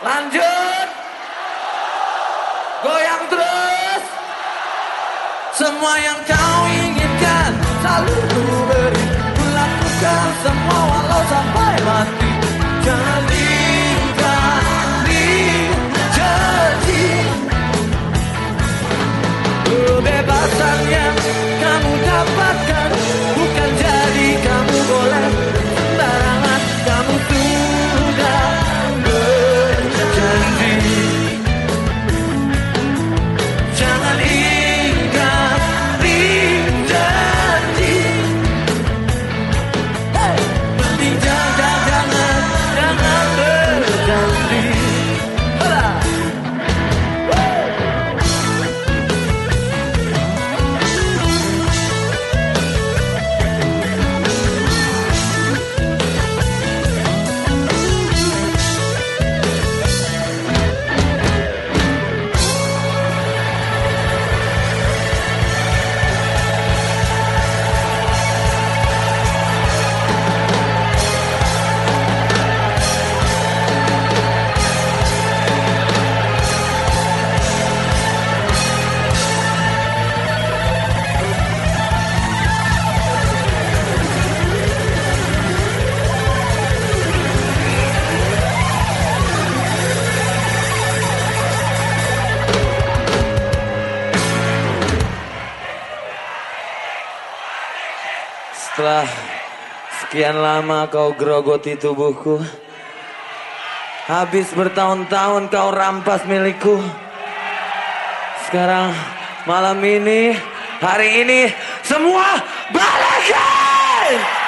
Lanjut. Goyang terus. Semua yang kau inginkan selalu ku beri. Lakukan semua walau sampai mati. Jangan Setelah sekian lama kau gerogoti tubuhku Habis bertahun-tahun kau rampas milikku Sekarang malam ini, hari ini Semua balikin!